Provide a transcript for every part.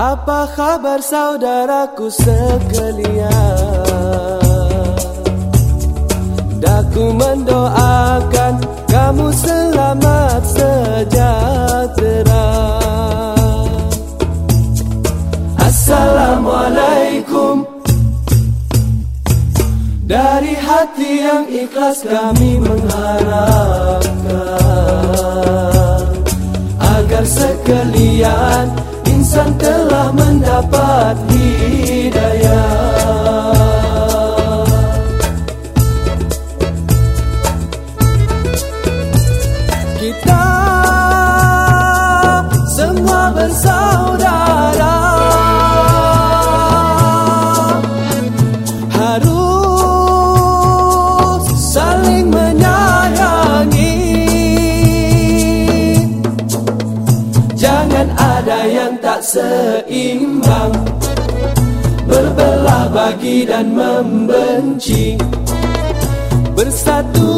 Apa khabar saudaraku sekalian Daku mendoakan kamu selamat sejahtera Assalamualaikum Dari hati yang ikhlas kami mengharapkan agar sekalian insan telah mendapat hidayah. Kita. Semua bersaudara. Harus saling menyayangi. Jangan ada yang tak seimbang. Berbelah bagi dan membenci. Bersatu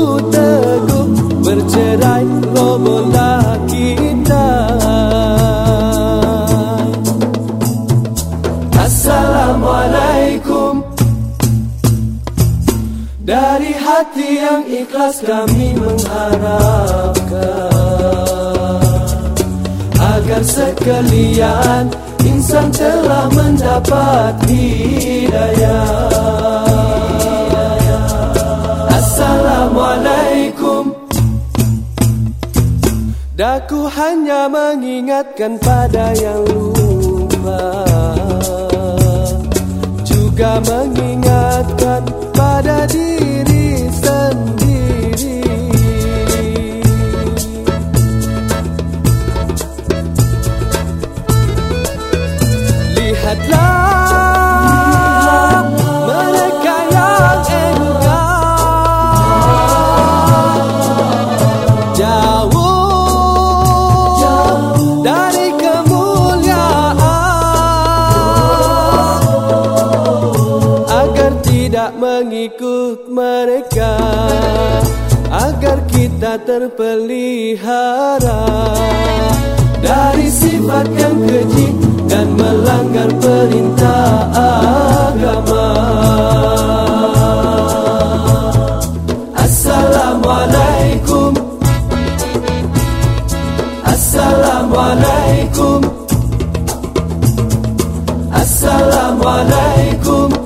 Dari hati yang ikhlas kami mengharapkan agar sekalian insan telah mendapat hidayah. Assalamualaikum. Daku hanya mengingatkan pada yang lupa Juga mengingatkan Lihatlah mereka Agar mengikut mereka Agar kita terpelihara melanggar perintah agama. Assalamualaikum. Assalamualaikum. Assalamualaikum.